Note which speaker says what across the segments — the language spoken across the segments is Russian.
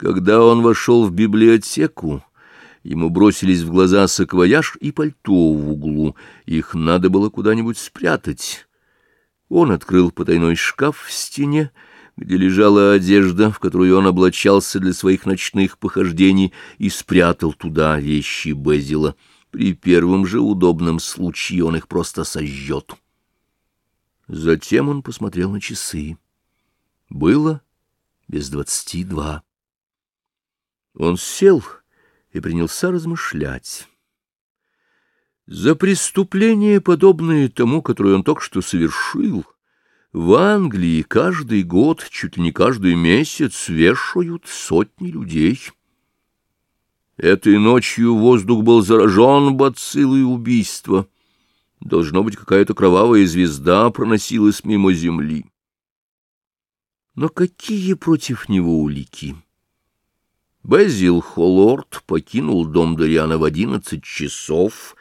Speaker 1: Когда он вошел в библиотеку, ему бросились в глаза саквояж и пальто в углу. Их надо было куда-нибудь спрятать. Он открыл потайной шкаф в стене, где лежала одежда, в которую он облачался для своих ночных похождений, и спрятал туда вещи Безила. При первом же удобном случае он их просто сожжет. Затем он посмотрел на часы. Было без двадцати два. Он сел и принялся размышлять. За преступление, подобное тому, которое он только что совершил, в Англии каждый год, чуть ли не каждый месяц, вешают сотни людей. Этой ночью воздух был заражен бациллой убийства. Должно быть, какая-то кровавая звезда проносилась мимо земли. Но какие против него улики? Безил Холлорд покинул дом Дориана в одиннадцать часов,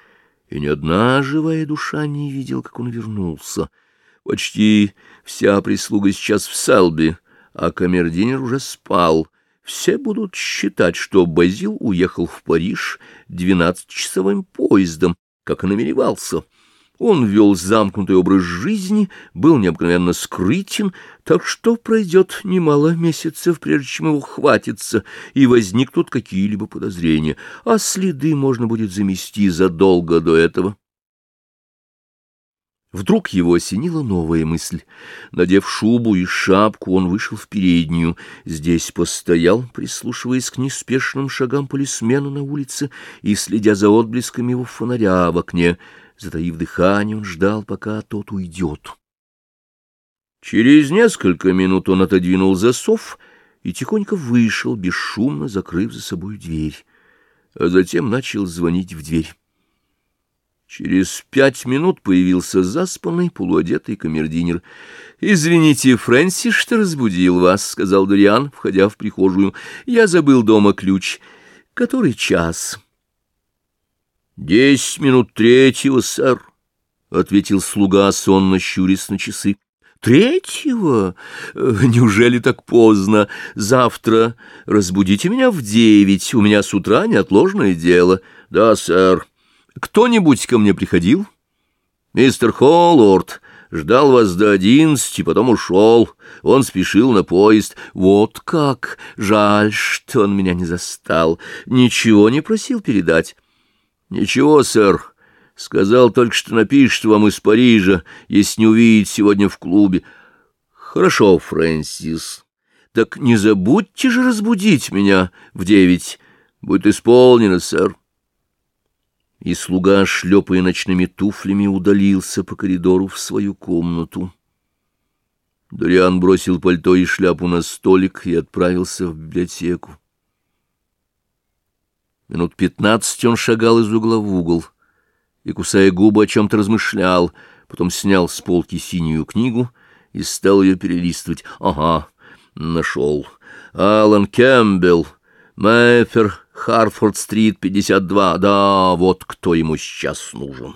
Speaker 1: и ни одна живая душа не видела, как он вернулся. Почти вся прислуга сейчас в Селби, а камердинер уже спал. Все будут считать, что Базил уехал в Париж двенадцатичасовым поездом, как и намеревался. Он вел замкнутый образ жизни, был необыкновенно скрытен, так что пройдет немало месяцев, прежде чем его хватится, и возникнут какие-либо подозрения, а следы можно будет замести задолго до этого. Вдруг его осенила новая мысль. Надев шубу и шапку, он вышел в переднюю. Здесь постоял, прислушиваясь к неспешным шагам полисмена на улице и следя за отблесками его фонаря в окне — Затаив дыхание, он ждал, пока тот уйдет. Через несколько минут он отодвинул засов и тихонько вышел, бесшумно закрыв за собой дверь, а затем начал звонить в дверь. Через пять минут появился заспанный, полуодетый камердинер. — Извините, Фрэнсис, что разбудил вас, — сказал Дориан, входя в прихожую. — Я забыл дома ключ. Который час? — Десять минут третьего, сэр, — ответил слуга, сонно щурясь на часы. Третьего? Э, неужели так поздно? Завтра разбудите меня в девять, у меня с утра неотложное дело. Да, сэр. Кто-нибудь ко мне приходил? Мистер Холлорд ждал вас до одиннадцати, потом ушел. Он спешил на поезд. Вот как! Жаль, что он меня не застал. Ничего не просил передать. — Ничего, сэр. Сказал только, что напишет вам из Парижа, если не увидит сегодня в клубе. — Хорошо, Фрэнсис. Так не забудьте же разбудить меня в девять. Будет исполнено, сэр. И слуга, шлепая ночными туфлями, удалился по коридору в свою комнату. Дориан бросил пальто и шляпу на столик и отправился в библиотеку. Минут пятнадцать он шагал из угла в угол и, кусая губы, о чем-то размышлял, потом снял с полки синюю книгу и стал ее перелистывать. Ага, нашел. Алан Кэмпбелл, Мэйфер, Хартфорд-стрит, 52. Да, вот кто ему сейчас нужен.